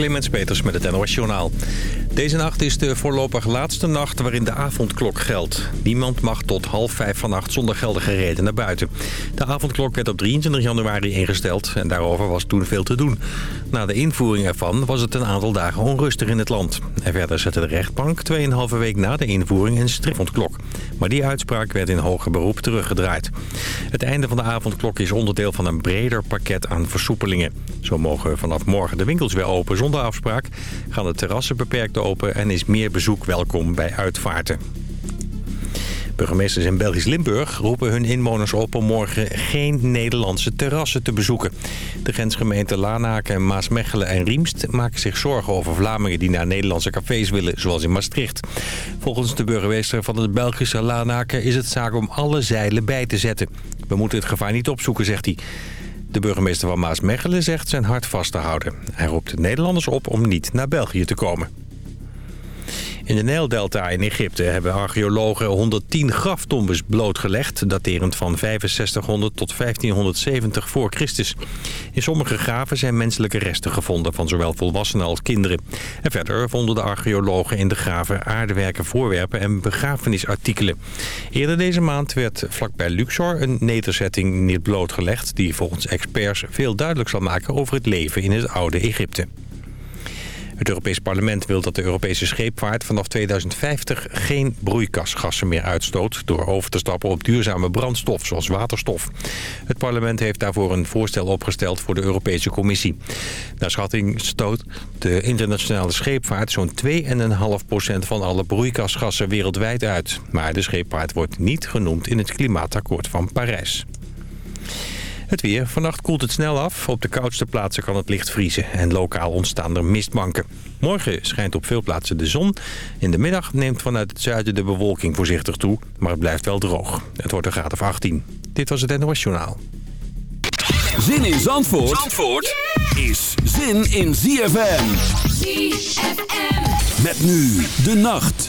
Clemens Peters met het NOS Journaal. Deze nacht is de voorlopig laatste nacht waarin de avondklok geldt. Niemand mag tot half vijf vannacht zonder geldige reden naar buiten. De avondklok werd op 23 januari ingesteld en daarover was toen veel te doen. Na de invoering ervan was het een aantal dagen onrustig in het land. En verder zette de rechtbank 2,5 week na de invoering een strafondklok. Maar die uitspraak werd in hoger beroep teruggedraaid. Het einde van de avondklok is onderdeel van een breder pakket aan versoepelingen. Zo mogen vanaf morgen de winkels weer open zonder afspraak. Gaan de terrassen beperkt open en is meer bezoek welkom bij uitvaarten. Burgemeesters in Belgisch Limburg roepen hun inwoners op om morgen geen Nederlandse terrassen te bezoeken. De grensgemeenten Lanaken, Maasmechelen en Riemst maken zich zorgen over Vlamingen die naar Nederlandse cafés willen, zoals in Maastricht. Volgens de burgemeester van het Belgische Lanaken is het zaak om alle zeilen bij te zetten. We moeten het gevaar niet opzoeken, zegt hij. De burgemeester van Maasmechelen zegt zijn hart vast te houden. Hij roept de Nederlanders op om niet naar België te komen. In de Nijldelta in Egypte hebben archeologen 110 graftombes blootgelegd... daterend van 6500 tot 1570 voor Christus. In sommige graven zijn menselijke resten gevonden van zowel volwassenen als kinderen. En verder vonden de archeologen in de graven aardewerken, voorwerpen en begrafenisartikelen. Eerder deze maand werd vlakbij Luxor een nederzetting niet blootgelegd... die volgens experts veel duidelijk zal maken over het leven in het oude Egypte. Het Europees Parlement wil dat de Europese scheepvaart vanaf 2050 geen broeikasgassen meer uitstoot... door over te stappen op duurzame brandstof, zoals waterstof. Het parlement heeft daarvoor een voorstel opgesteld voor de Europese Commissie. Naar schatting stoot de internationale scheepvaart zo'n 2,5% van alle broeikasgassen wereldwijd uit. Maar de scheepvaart wordt niet genoemd in het klimaatakkoord van Parijs. Het weer. Vannacht koelt het snel af. Op de koudste plaatsen kan het licht vriezen. En lokaal ontstaan er mistbanken. Morgen schijnt op veel plaatsen de zon. In de middag neemt vanuit het zuiden de bewolking voorzichtig toe. Maar het blijft wel droog. Het wordt een graad of 18. Dit was het NOS Journaal. Zin in Zandvoort, Zandvoort is zin in ZFM. ZFM. Met nu de nacht.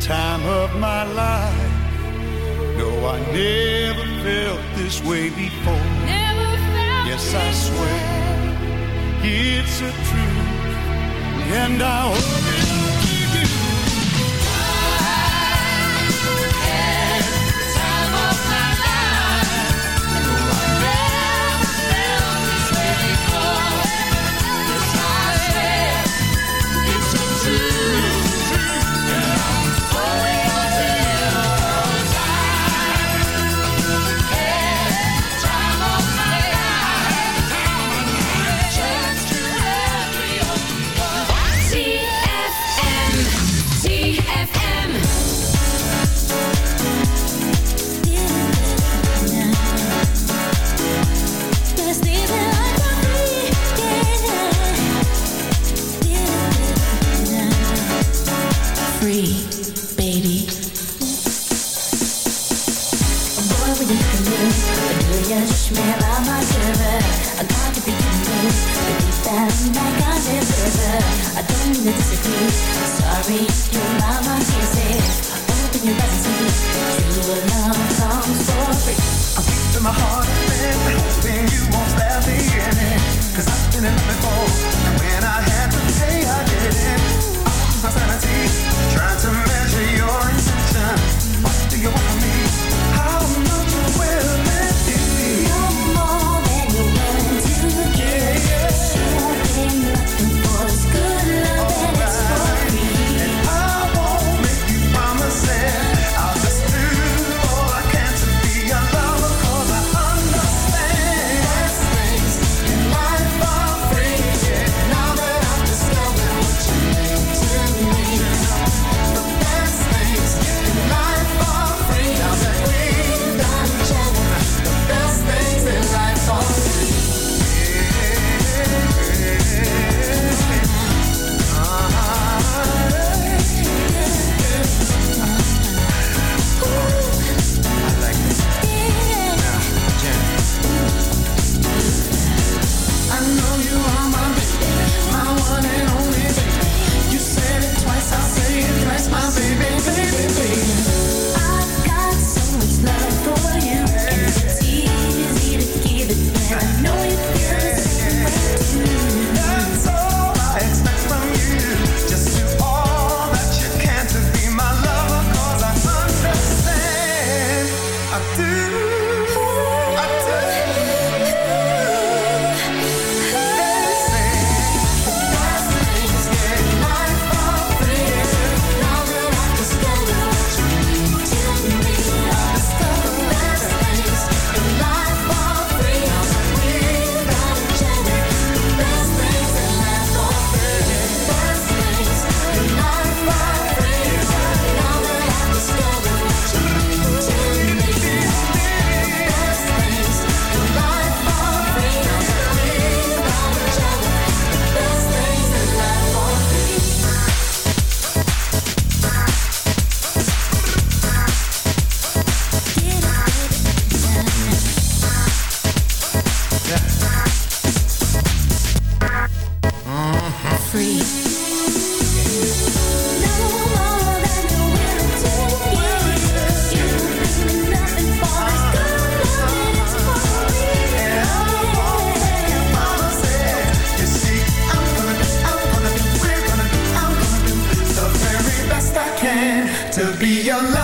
time of my life. No, I never felt this way before. yes, I swear it's a truth, and I hope. Yeah.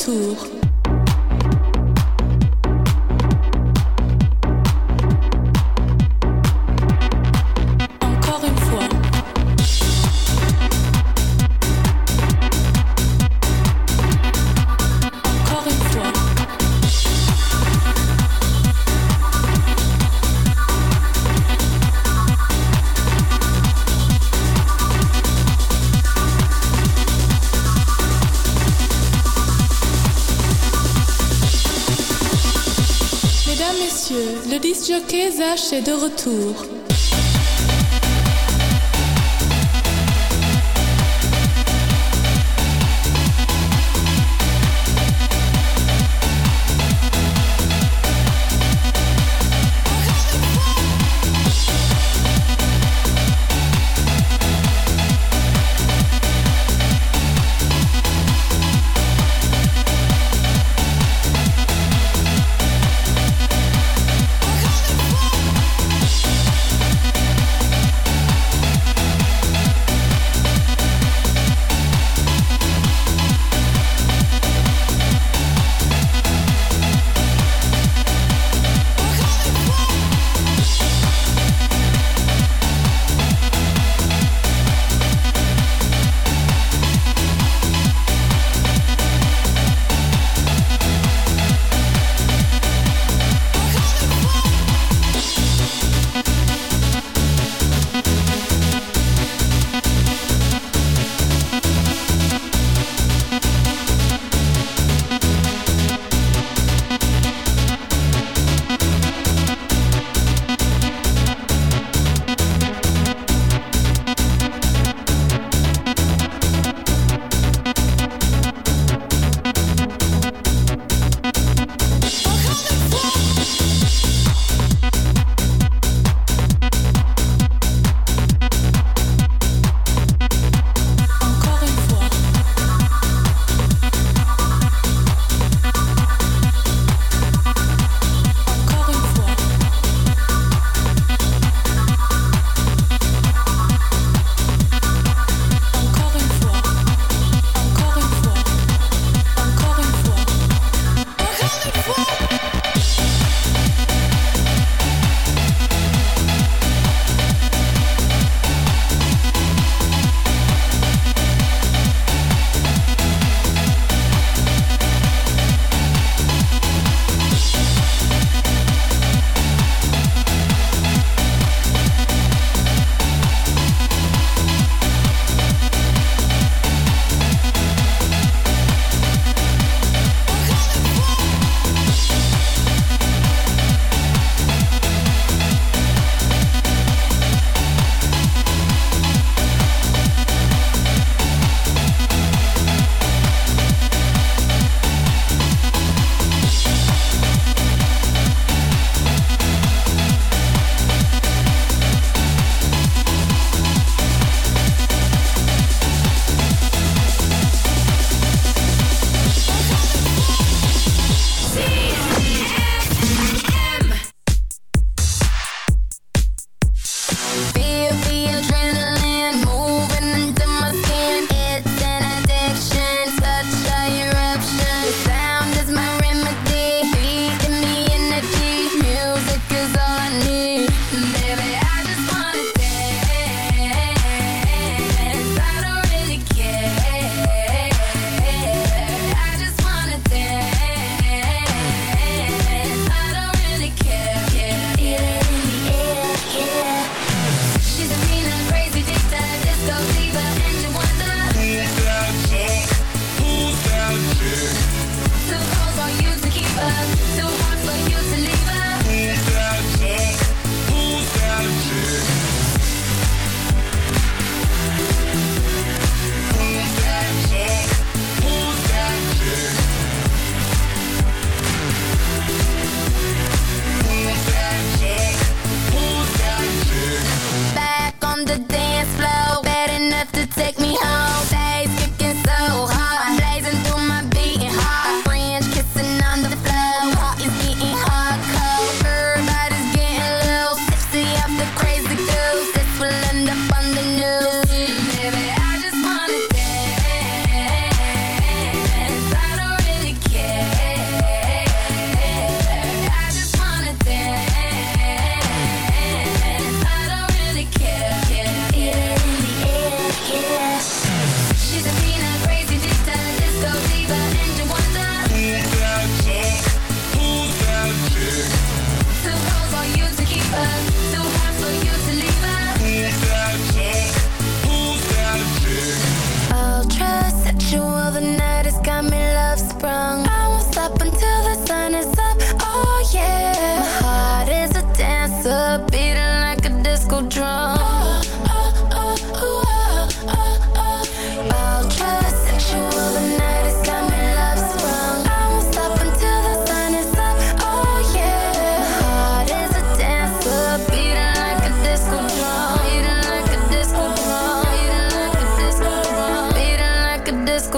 Retour. Est de retour.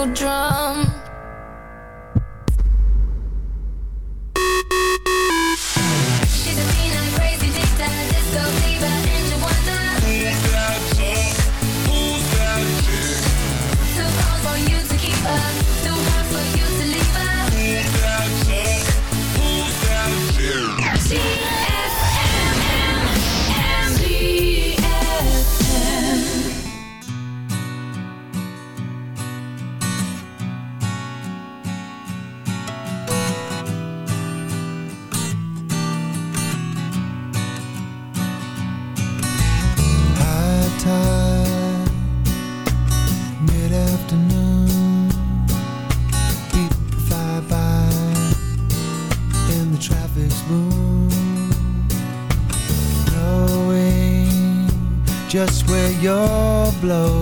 so drunk. blow.